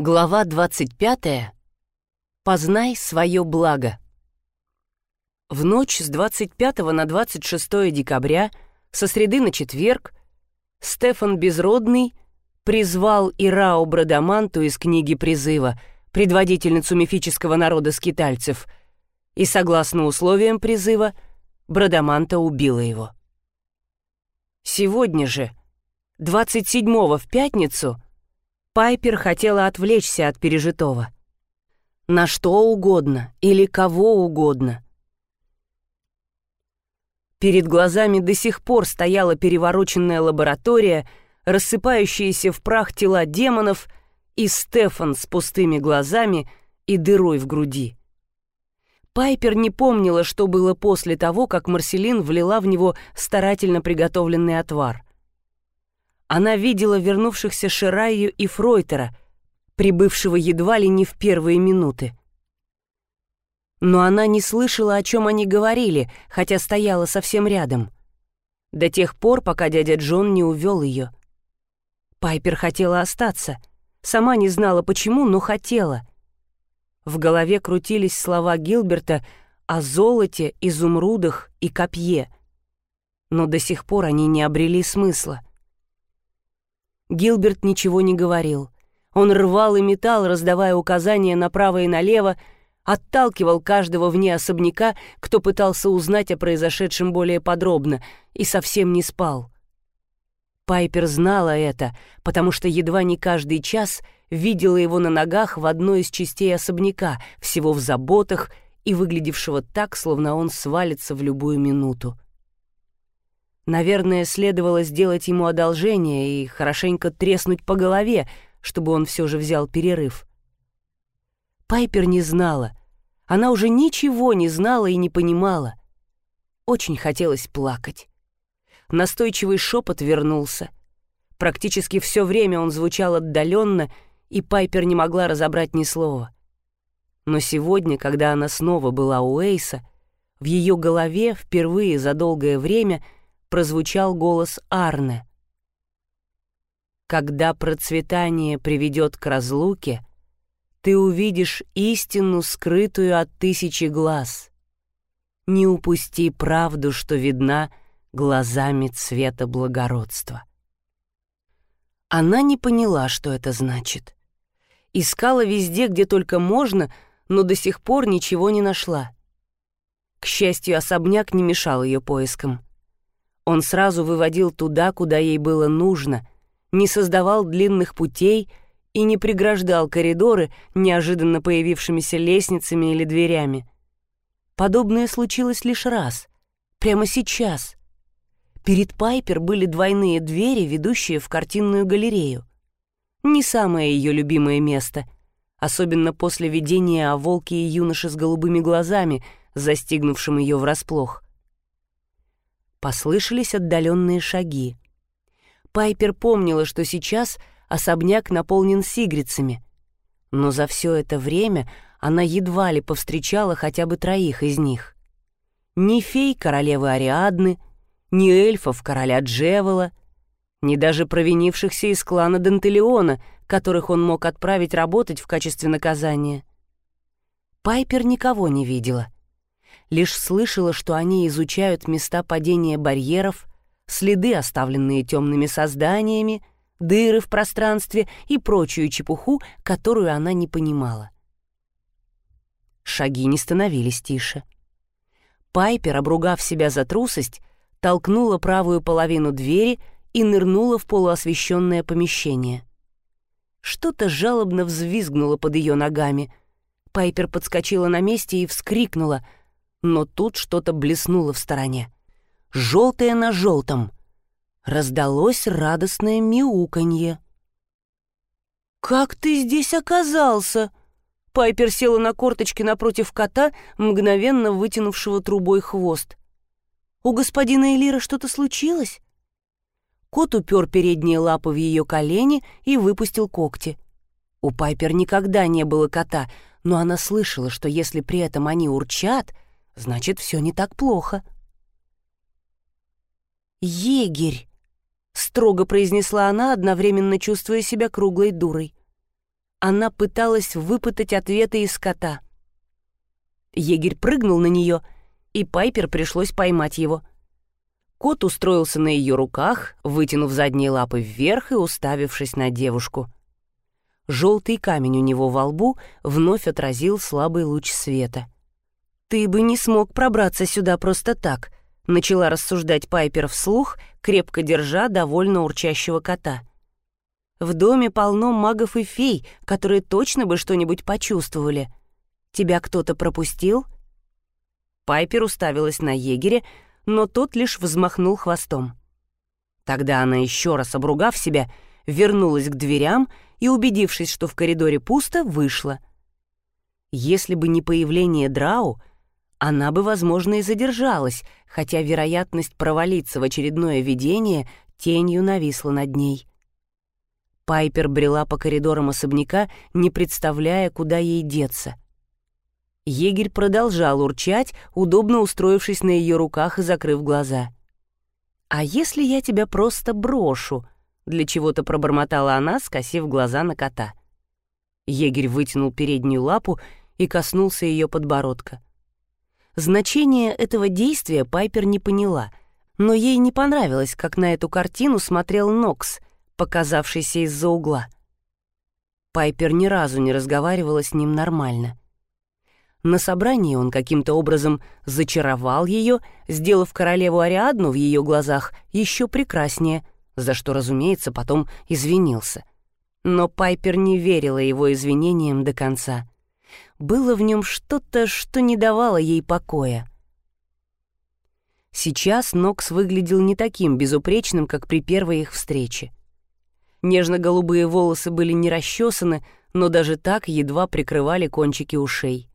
Глава 25. Познай свое благо. В ночь с 25 на 26 декабря, со среды на четверг, Стефан Безродный призвал Ирао Брадаманту из книги призыва, предводительницу мифического народа скитальцев, и, согласно условиям призыва, Брадаманта убила его. Сегодня же, 27 в пятницу, Пайпер хотела отвлечься от пережитого. На что угодно или кого угодно. Перед глазами до сих пор стояла перевороченная лаборатория, рассыпающиеся в прах тела демонов и Стефан с пустыми глазами и дырой в груди. Пайпер не помнила, что было после того, как Марселин влила в него старательно приготовленный отвар. Она видела вернувшихся Шираю и Фройтера, прибывшего едва ли не в первые минуты. Но она не слышала, о чем они говорили, хотя стояла совсем рядом. До тех пор, пока дядя Джон не увел ее. Пайпер хотела остаться. Сама не знала, почему, но хотела. В голове крутились слова Гилберта о золоте, изумрудах и копье. Но до сих пор они не обрели смысла. Гилберт ничего не говорил. Он рвал и метал, раздавая указания направо и налево, отталкивал каждого вне особняка, кто пытался узнать о произошедшем более подробно, и совсем не спал. Пайпер знала это, потому что едва не каждый час видела его на ногах в одной из частей особняка, всего в заботах и выглядевшего так, словно он свалится в любую минуту. Наверное, следовало сделать ему одолжение и хорошенько треснуть по голове, чтобы он все же взял перерыв. Пайпер не знала. Она уже ничего не знала и не понимала. Очень хотелось плакать. Настойчивый шепот вернулся. Практически все время он звучал отдаленно, и Пайпер не могла разобрать ни слова. Но сегодня, когда она снова была у Эйса, в ее голове впервые за долгое время — прозвучал голос Арне. «Когда процветание приведет к разлуке, ты увидишь истину, скрытую от тысячи глаз. Не упусти правду, что видна глазами цвета благородства». Она не поняла, что это значит. Искала везде, где только можно, но до сих пор ничего не нашла. К счастью, особняк не мешал ее поискам. Он сразу выводил туда, куда ей было нужно, не создавал длинных путей и не преграждал коридоры неожиданно появившимися лестницами или дверями. Подобное случилось лишь раз, прямо сейчас. Перед Пайпер были двойные двери, ведущие в картинную галерею. Не самое ее любимое место, особенно после видения о волке и юноше с голубыми глазами, застигнувшем ее врасплох. Послышались отдаленные шаги. Пайпер помнила, что сейчас особняк наполнен сигрицами. Но за все это время она едва ли повстречала хотя бы троих из них. Ни фей королевы Ариадны, ни эльфов короля Джевела, ни даже провинившихся из клана Дантелеона, которых он мог отправить работать в качестве наказания. Пайпер никого не видела — лишь слышала, что они изучают места падения барьеров, следы, оставленные темными созданиями, дыры в пространстве и прочую чепуху, которую она не понимала. Шаги не становились тише. Пайпер, обругав себя за трусость, толкнула правую половину двери и нырнула в полуосвещенное помещение. Что-то жалобно взвизгнуло под ее ногами. Пайпер подскочила на месте и вскрикнула — но тут что-то блеснуло в стороне. Желтое на желтом. Раздалось радостное мяуканье. «Как ты здесь оказался?» Пайпер села на корточки напротив кота, мгновенно вытянувшего трубой хвост. «У господина Элира что-то случилось?» Кот упер передние лапы в ее колени и выпустил когти. У Пайпер никогда не было кота, но она слышала, что если при этом они урчат — Значит, все не так плохо. «Егерь!» — строго произнесла она, одновременно чувствуя себя круглой дурой. Она пыталась выпытать ответы из кота. Егерь прыгнул на нее, и Пайпер пришлось поймать его. Кот устроился на ее руках, вытянув задние лапы вверх и уставившись на девушку. Желтый камень у него во лбу вновь отразил слабый луч света. «Ты бы не смог пробраться сюда просто так», — начала рассуждать Пайпер вслух, крепко держа довольно урчащего кота. В доме полно магов и фей, которые точно бы что-нибудь почувствовали. Тебя кто-то пропустил?» Пайпер уставилась на егеря, но тот лишь взмахнул хвостом. Тогда она, еще раз обругав себя, вернулась к дверям и, убедившись, что в коридоре пусто, вышла. Если бы не появление Драу, она бы, возможно, и задержалась, хотя вероятность провалиться в очередное видение тенью нависла над ней. Пайпер брела по коридорам особняка, не представляя, куда ей деться. Егерь продолжал урчать, удобно устроившись на ее руках и закрыв глаза. «А если я тебя просто брошу?» — для чего-то пробормотала она, скосив глаза на кота. Егерь вытянул переднюю лапу и коснулся ее подбородка. Значение этого действия Пайпер не поняла, но ей не понравилось, как на эту картину смотрел Нокс — показавшийся из-за угла. Пайпер ни разу не разговаривала с ним нормально. На собрании он каким-то образом зачаровал ее, сделав королеву Ариадну в ее глазах еще прекраснее, за что, разумеется, потом извинился. Но Пайпер не верила его извинениям до конца. Было в нем что-то, что не давало ей покоя. Сейчас Нокс выглядел не таким безупречным, как при первой их встрече. Нежно-голубые волосы были не расчесаны, но даже так едва прикрывали кончики ушей.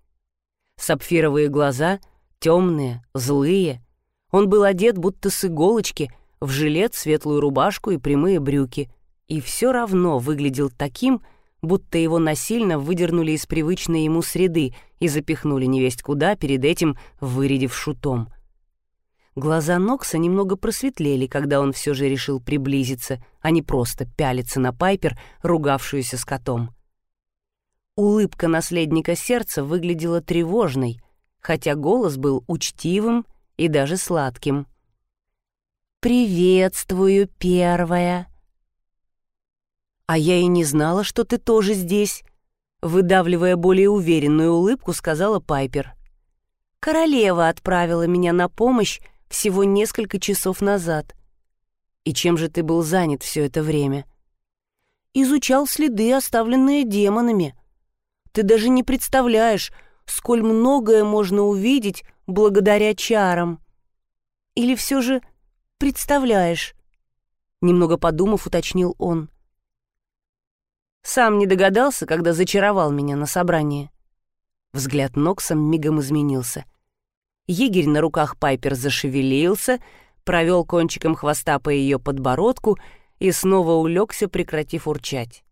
Сапфировые глаза, темные, злые. Он был одет будто с иголочки, в жилет, светлую рубашку и прямые брюки. И все равно выглядел таким, будто его насильно выдернули из привычной ему среды и запихнули невесть куда, перед этим вырядив шутом. Глаза Нокса немного просветлели, когда он все же решил приблизиться, а не просто пялиться на Пайпер, ругавшуюся с котом. Улыбка наследника сердца выглядела тревожной, хотя голос был учтивым и даже сладким. «Приветствую, первая!» «А я и не знала, что ты тоже здесь», — выдавливая более уверенную улыбку, сказала Пайпер. «Королева отправила меня на помощь всего несколько часов назад. И чем же ты был занят все это время? Изучал следы, оставленные демонами. Ты даже не представляешь, сколь многое можно увидеть благодаря чарам. Или все же представляешь? Немного подумав, уточнил он. Сам не догадался, когда зачаровал меня на собрании. Взгляд Нокса мигом изменился. Егерь на руках Пайпер зашевелился, провел кончиком хвоста по ее подбородку и снова улегся, прекратив урчать.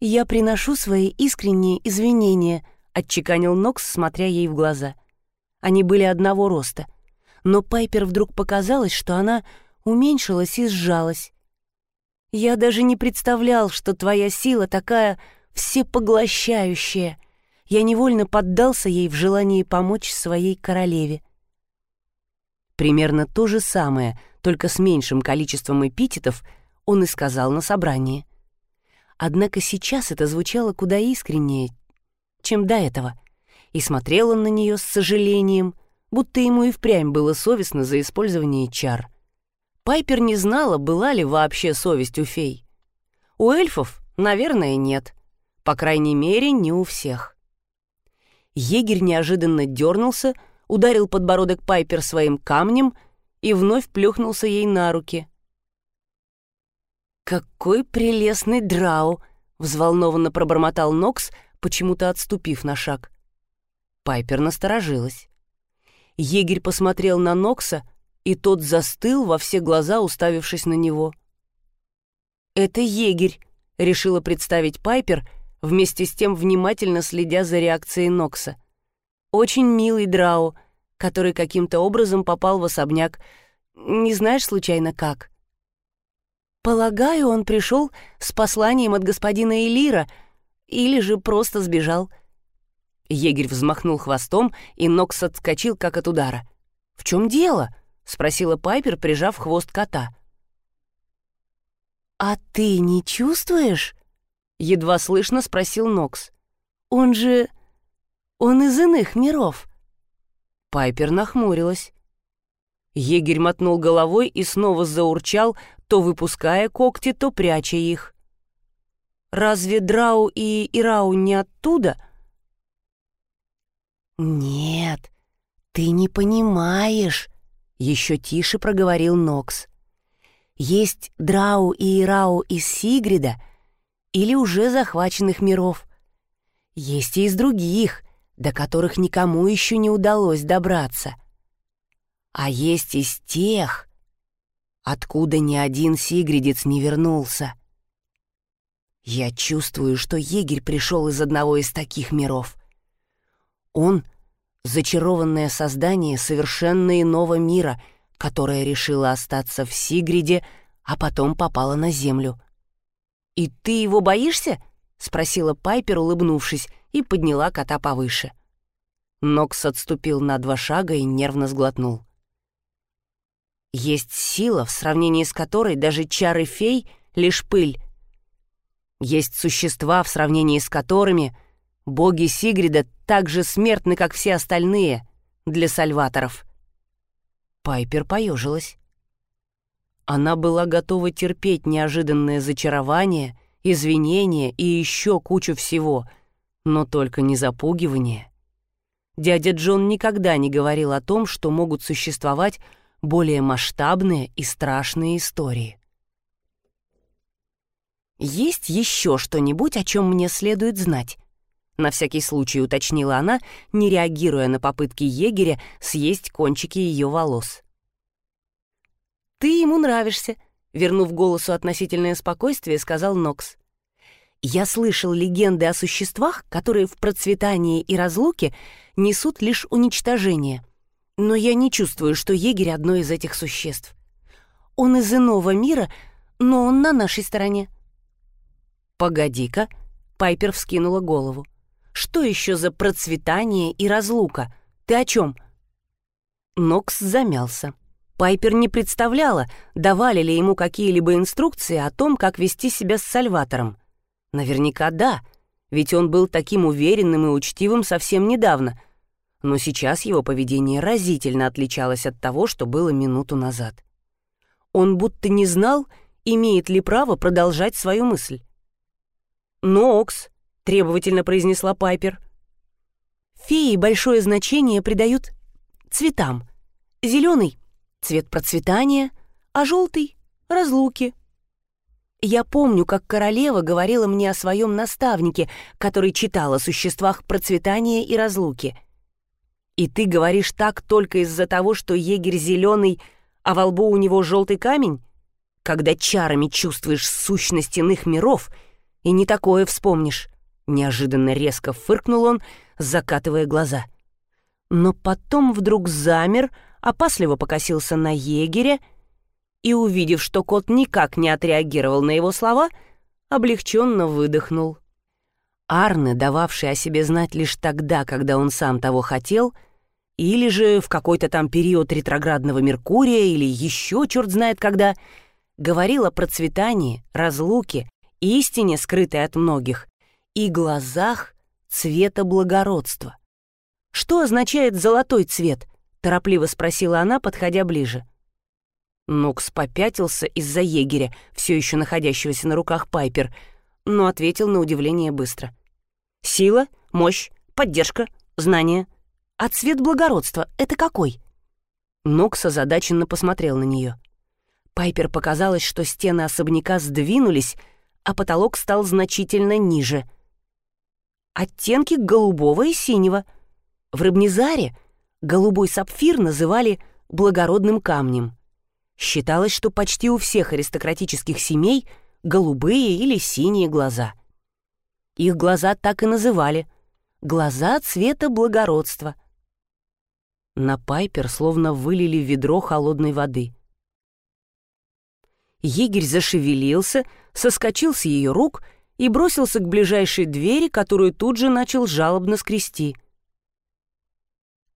«Я приношу свои искренние извинения», — отчеканил Нокс, смотря ей в глаза. Они были одного роста, но Пайпер вдруг показалось, что она уменьшилась и сжалась. «Я даже не представлял, что твоя сила такая всепоглощающая», я невольно поддался ей в желании помочь своей королеве. Примерно то же самое, только с меньшим количеством эпитетов, он и сказал на собрании. Однако сейчас это звучало куда искреннее, чем до этого, и смотрел он на нее с сожалением, будто ему и впрямь было совестно за использование чар. Пайпер не знала, была ли вообще совесть у фей. У эльфов, наверное, нет. По крайней мере, не у всех. Егерь неожиданно дернулся, ударил подбородок Пайпер своим камнем и вновь плюхнулся ей на руки. «Какой прелестный драу!» — взволнованно пробормотал Нокс, почему-то отступив на шаг. Пайпер насторожилась. Егерь посмотрел на Нокса, и тот застыл во все глаза, уставившись на него. «Это егерь», — решила представить Пайпер — вместе с тем внимательно следя за реакцией Нокса. Очень милый Драу, который каким-то образом попал в особняк. Не знаешь случайно как? Полагаю, он пришел с посланием от господина Элира, Или же просто сбежал. Егерь взмахнул хвостом, и Нокс отскочил, как от удара. «В чем дело?» — спросила Пайпер, прижав хвост кота. «А ты не чувствуешь?» — едва слышно спросил Нокс. «Он же... он из иных миров». Пайпер нахмурилась. Егерь мотнул головой и снова заурчал, то выпуская когти, то пряча их. «Разве Драу и Ирау не оттуда?» «Нет, ты не понимаешь», — еще тише проговорил Нокс. «Есть Драу и Ирау из Сигрида или уже захваченных миров. Есть и из других, до которых никому еще не удалось добраться. А есть из тех, откуда ни один сигридец не вернулся. Я чувствую, что егерь пришел из одного из таких миров. Он — зачарованное создание совершенно иного мира, которое решило остаться в Сигриде, а потом попало на Землю. «И ты его боишься?» — спросила Пайпер, улыбнувшись, и подняла кота повыше. Нокс отступил на два шага и нервно сглотнул. Есть сила, в сравнении с которой даже чары фей — лишь пыль. Есть существа, в сравнении с которыми — Боги Сигрида так же смертны, как все остальные для сальваторов. Пайпер поежилась. Она была готова терпеть неожиданное зачарование, извинения и еще кучу всего, но только не запугивание. Дядя Джон никогда не говорил о том, что могут существовать более масштабные и страшные истории. «Есть еще что-нибудь, о чем мне следует знать?» На всякий случай уточнила она, не реагируя на попытки егеря съесть кончики ее волос. «Ты ему нравишься», — вернув голосу относительное спокойствие, сказал Нокс. «Я слышал легенды о существах, которые в процветании и разлуке несут лишь уничтожение. Но я не чувствую, что егерь — одно из этих существ. Он из иного мира, но он на нашей стороне». «Погоди-ка», — Пайпер вскинула голову. Что еще за процветание и разлука? Ты о чем?» Нокс замялся. Пайпер не представляла, давали ли ему какие-либо инструкции о том, как вести себя с Сальватором. Наверняка да, ведь он был таким уверенным и учтивым совсем недавно. Но сейчас его поведение разительно отличалось от того, что было минуту назад. Он будто не знал, имеет ли право продолжать свою мысль. «Нокс, требовательно произнесла Пайпер. Феи большое значение придают цветам. Зеленый — цвет процветания, а желтый — разлуки. Я помню, как королева говорила мне о своем наставнике, который читал о существах процветания и разлуки. И ты говоришь так только из-за того, что егерь зеленый, а во лбу у него желтый камень? Когда чарами чувствуешь сущность иных миров, и не такое вспомнишь. Неожиданно резко фыркнул он, закатывая глаза. Но потом вдруг замер, опасливо покосился на егеря и, увидев, что кот никак не отреагировал на его слова, облегченно выдохнул. Арны, дававший о себе знать лишь тогда, когда он сам того хотел, или же в какой-то там период ретроградного Меркурия, или еще черт знает когда, говорил о процветании, разлуке, истине, скрытой от многих, и глазах цвета благородства. «Что означает золотой цвет?» — торопливо спросила она, подходя ближе. Нокс попятился из-за егеря, все еще находящегося на руках Пайпер, но ответил на удивление быстро. «Сила, мощь, поддержка, знание. А цвет благородства — это какой?» Нокс озадаченно посмотрел на нее. Пайпер показалось, что стены особняка сдвинулись, а потолок стал значительно ниже — оттенки голубого и синего. В Рыбнезаре голубой сапфир называли благородным камнем. Считалось, что почти у всех аристократических семей голубые или синие глаза. Их глаза так и называли — глаза цвета благородства. На Пайпер словно вылили ведро холодной воды. Егерь зашевелился, соскочил с ее рук и бросился к ближайшей двери, которую тут же начал жалобно скрести.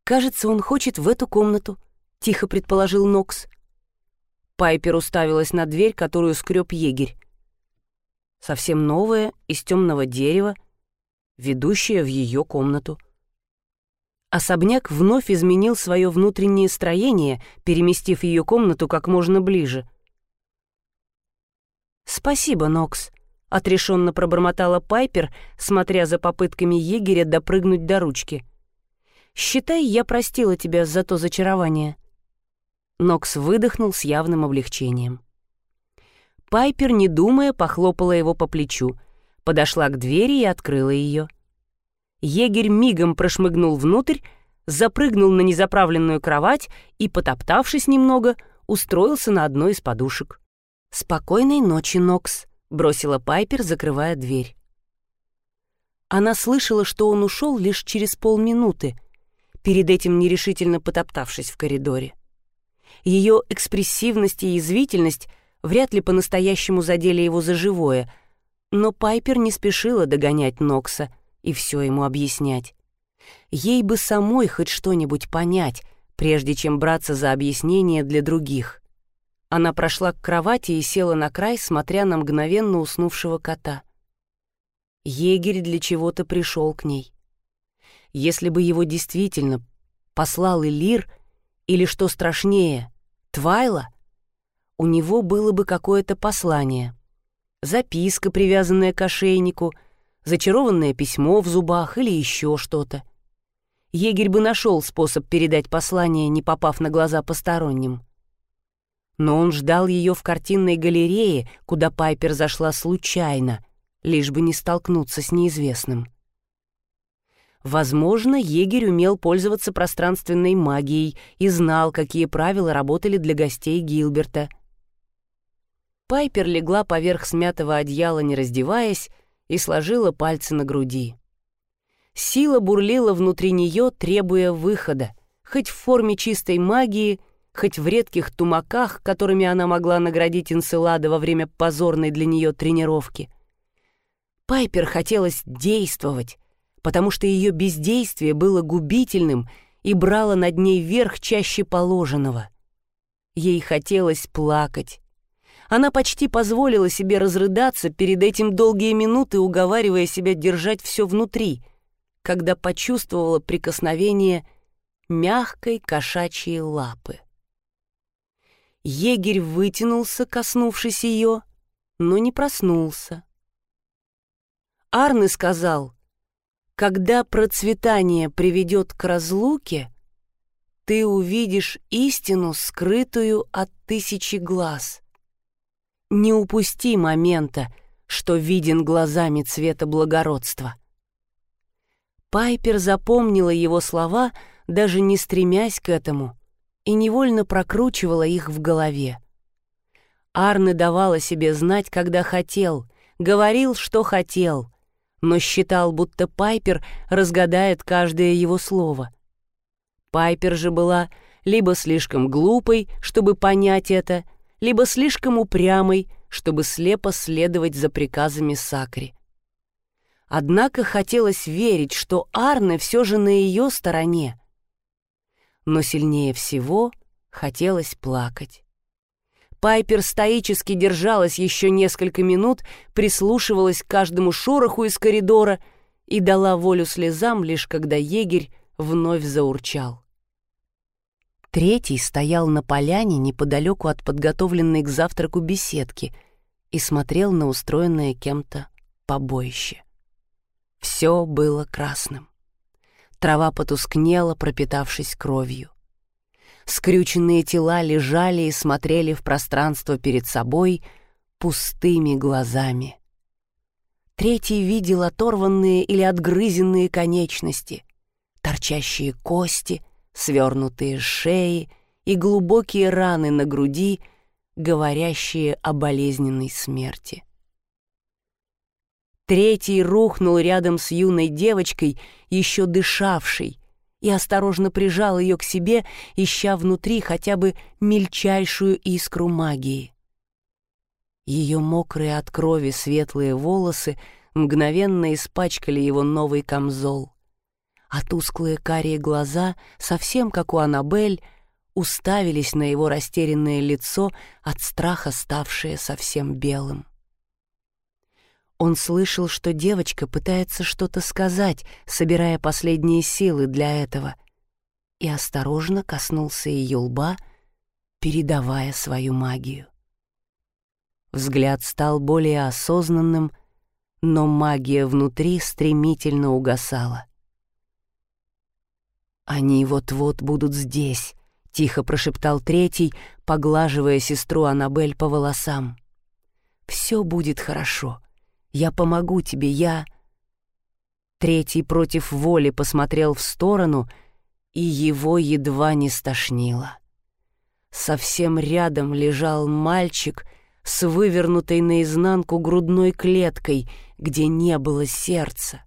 «Кажется, он хочет в эту комнату», — тихо предположил Нокс. Пайпер уставилась на дверь, которую скреб егерь. Совсем новая, из темного дерева, ведущая в ее комнату. Особняк вновь изменил свое внутреннее строение, переместив ее комнату как можно ближе. «Спасибо, Нокс», — отрешенно пробормотала Пайпер, смотря за попытками егеря допрыгнуть до ручки. «Считай, я простила тебя за то зачарование». Нокс выдохнул с явным облегчением. Пайпер, не думая, похлопала его по плечу, подошла к двери и открыла ее. Егерь мигом прошмыгнул внутрь, запрыгнул на незаправленную кровать и, потоптавшись немного, устроился на одной из подушек. «Спокойной ночи, Нокс», — бросила Пайпер, закрывая дверь. Она слышала, что он ушел лишь через полминуты, перед этим нерешительно потоптавшись в коридоре. Ее экспрессивность и язвительность вряд ли по-настоящему задели его за живое, но Пайпер не спешила догонять Нокса и все ему объяснять. Ей бы самой хоть что-нибудь понять, прежде чем браться за объяснение для других. Она прошла к кровати и села на край, смотря на мгновенно уснувшего кота. Егерь для чего-то пришел к ней. Если бы его действительно послал Элир, или, что страшнее, Твайла, у него было бы какое-то послание. Записка, привязанная к ошейнику, зачарованное письмо в зубах или еще что-то. Егерь бы нашел способ передать послание, не попав на глаза посторонним но он ждал ее в картинной галерее, куда Пайпер зашла случайно, лишь бы не столкнуться с неизвестным. Возможно, егерь умел пользоваться пространственной магией и знал, какие правила работали для гостей Гилберта. Пайпер легла поверх смятого одеяла, не раздеваясь, и сложила пальцы на груди. Сила бурлила внутри нее, требуя выхода, хоть в форме чистой магии — хоть в редких тумаках, которыми она могла наградить Энцелада во время позорной для нее тренировки. Пайпер хотелось действовать, потому что ее бездействие было губительным и брало над ней верх чаще положенного. Ей хотелось плакать. Она почти позволила себе разрыдаться, перед этим долгие минуты уговаривая себя держать все внутри, когда почувствовала прикосновение мягкой кошачьей лапы. Егерь вытянулся, коснувшись ее, но не проснулся. Арны сказал, «Когда процветание приведет к разлуке, ты увидишь истину, скрытую от тысячи глаз. Не упусти момента, что виден глазами цвета благородства». Пайпер запомнила его слова, даже не стремясь к этому — и невольно прокручивала их в голове. Арне давала себе знать, когда хотел, говорил, что хотел, но считал, будто Пайпер разгадает каждое его слово. Пайпер же была либо слишком глупой, чтобы понять это, либо слишком упрямой, чтобы слепо следовать за приказами Сакри. Однако хотелось верить, что Арне все же на ее стороне — но сильнее всего хотелось плакать. Пайпер стоически держалась еще несколько минут, прислушивалась к каждому шороху из коридора и дала волю слезам, лишь когда егерь вновь заурчал. Третий стоял на поляне неподалеку от подготовленной к завтраку беседки и смотрел на устроенное кем-то побоище. Все было красным. Трава потускнела, пропитавшись кровью. Скрюченные тела лежали и смотрели в пространство перед собой пустыми глазами. Третий видел оторванные или отгрызенные конечности, торчащие кости, свернутые шеи и глубокие раны на груди, говорящие о болезненной смерти. Третий рухнул рядом с юной девочкой, еще дышавшей, и осторожно прижал ее к себе, ища внутри хотя бы мельчайшую искру магии. Ее мокрые от крови светлые волосы мгновенно испачкали его новый камзол, а тусклые карие глаза, совсем как у Аннабель, уставились на его растерянное лицо от страха, ставшее совсем белым. Он слышал, что девочка пытается что-то сказать, собирая последние силы для этого, и осторожно коснулся ее лба, передавая свою магию. Взгляд стал более осознанным, но магия внутри стремительно угасала. «Они вот-вот будут здесь», — тихо прошептал третий, поглаживая сестру Аннабель по волосам. «Все будет хорошо. Я помогу тебе, я...» Третий против воли посмотрел в сторону, и его едва не стошнило. Совсем рядом лежал мальчик с вывернутой наизнанку грудной клеткой, где не было сердца,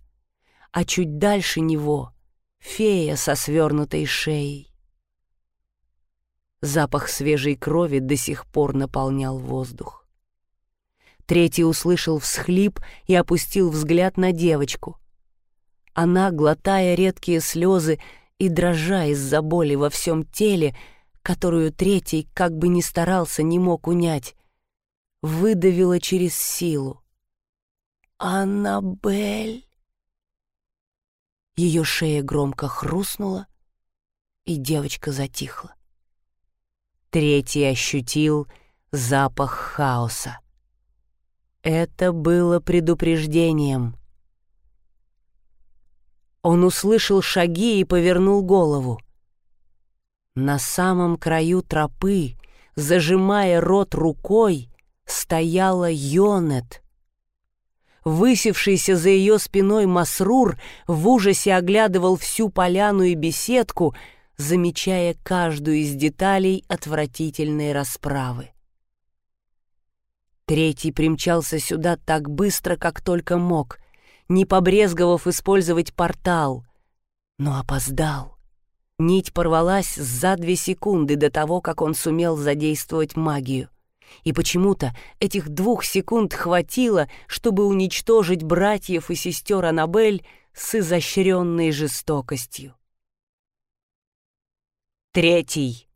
а чуть дальше него — фея со свернутой шеей. Запах свежей крови до сих пор наполнял воздух. Третий услышал всхлип и опустил взгляд на девочку. Она, глотая редкие слезы и дрожа из-за боли во всем теле, которую третий, как бы ни старался, не мог унять, выдавила через силу. «Аннабель!» Ее шея громко хрустнула, и девочка затихла. Третий ощутил запах хаоса. Это было предупреждением. Он услышал шаги и повернул голову. На самом краю тропы, зажимая рот рукой, стояла Йонет. Высевшийся за ее спиной Масрур в ужасе оглядывал всю поляну и беседку — замечая каждую из деталей отвратительной расправы. Третий примчался сюда так быстро, как только мог, не побрезговав использовать портал, но опоздал. Нить порвалась за две секунды до того, как он сумел задействовать магию. И почему-то этих двух секунд хватило, чтобы уничтожить братьев и сестер Аннабель с изощренной жестокостью. «Третий!»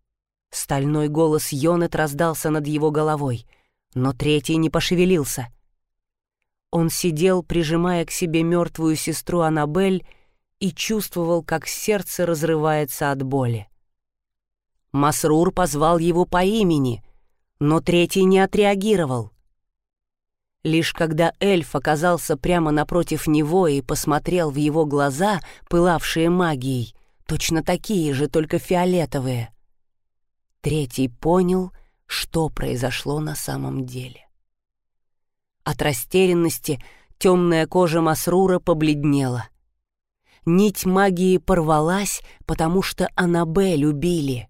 Стальной голос Йонет раздался над его головой, но третий не пошевелился. Он сидел, прижимая к себе мертвую сестру Аннабель, и чувствовал, как сердце разрывается от боли. Масрур позвал его по имени, но третий не отреагировал. Лишь когда эльф оказался прямо напротив него и посмотрел в его глаза, пылавшие магией, точно такие же, только фиолетовые. Третий понял, что произошло на самом деле. От растерянности темная кожа Масрура побледнела. Нить магии порвалась, потому что Аннабель убили.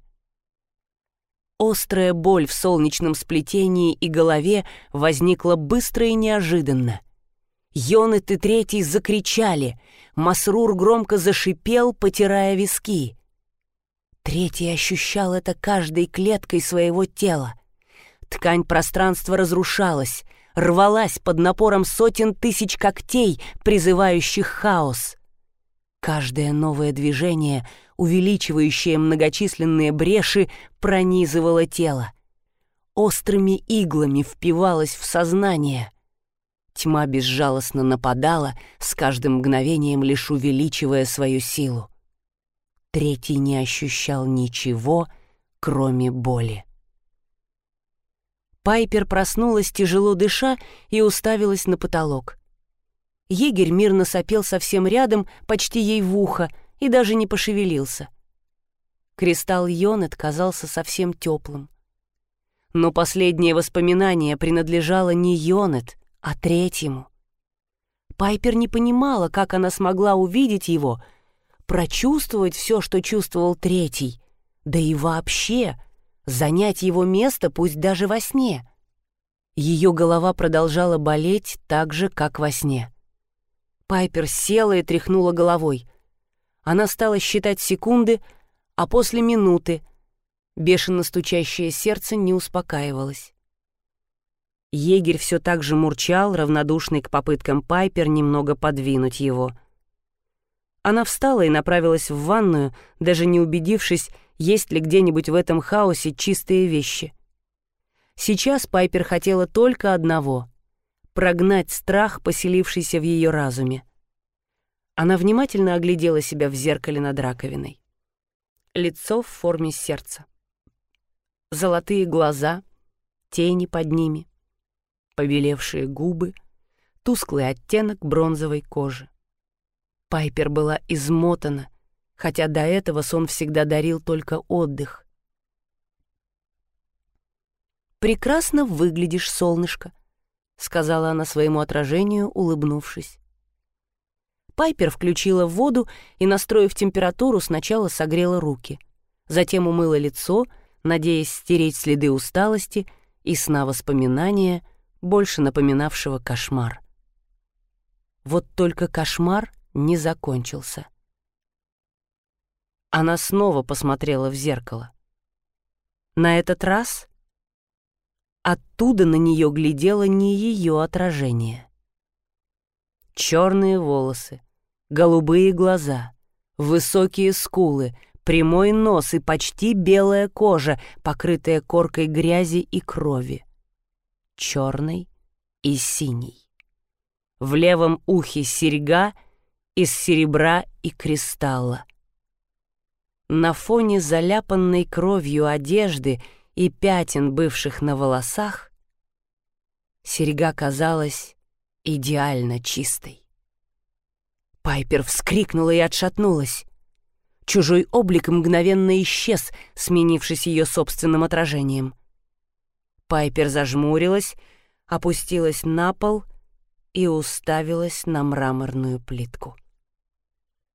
Острая боль в солнечном сплетении и голове возникла быстро и неожиданно. Йонет и Третий закричали — Масрур громко зашипел, потирая виски. Третий ощущал это каждой клеткой своего тела. Ткань пространства разрушалась, рвалась под напором сотен тысяч когтей, призывающих хаос. Каждое новое движение, увеличивающее многочисленные бреши, пронизывало тело. Острыми иглами впивалось в сознание — Тьма безжалостно нападала, с каждым мгновением лишь увеличивая свою силу. Третий не ощущал ничего, кроме боли. Пайпер проснулась, тяжело дыша, и уставилась на потолок. Егерь мирно сопел совсем рядом, почти ей в ухо, и даже не пошевелился. Кристалл Йонет казался совсем теплым. Но последнее воспоминание принадлежало не Йонет, а третьему. Пайпер не понимала, как она смогла увидеть его, прочувствовать все, что чувствовал третий, да и вообще занять его место, пусть даже во сне. Ее голова продолжала болеть так же, как во сне. Пайпер села и тряхнула головой. Она стала считать секунды, а после минуты бешено стучащее сердце не успокаивалось. Егерь все так же мурчал, равнодушный к попыткам Пайпер немного подвинуть его. Она встала и направилась в ванную, даже не убедившись, есть ли где-нибудь в этом хаосе чистые вещи. Сейчас Пайпер хотела только одного — прогнать страх, поселившийся в ее разуме. Она внимательно оглядела себя в зеркале над раковиной. Лицо в форме сердца. Золотые глаза, тени под ними побелевшие губы, тусклый оттенок бронзовой кожи. Пайпер была измотана, хотя до этого сон всегда дарил только отдых. «Прекрасно выглядишь, солнышко», — сказала она своему отражению, улыбнувшись. Пайпер включила воду и, настроив температуру, сначала согрела руки, затем умыла лицо, надеясь стереть следы усталости и сна воспоминания — больше напоминавшего кошмар. Вот только кошмар не закончился. Она снова посмотрела в зеркало. На этот раз оттуда на нее глядело не ее отражение. Черные волосы, голубые глаза, высокие скулы, прямой нос и почти белая кожа, покрытая коркой грязи и крови черный и синий. В левом ухе серьга из серебра и кристалла. На фоне заляпанной кровью одежды и пятен, бывших на волосах, серьга казалась идеально чистой. Пайпер вскрикнула и отшатнулась. Чужой облик мгновенно исчез, сменившись ее собственным отражением. Пайпер зажмурилась, опустилась на пол и уставилась на мраморную плитку.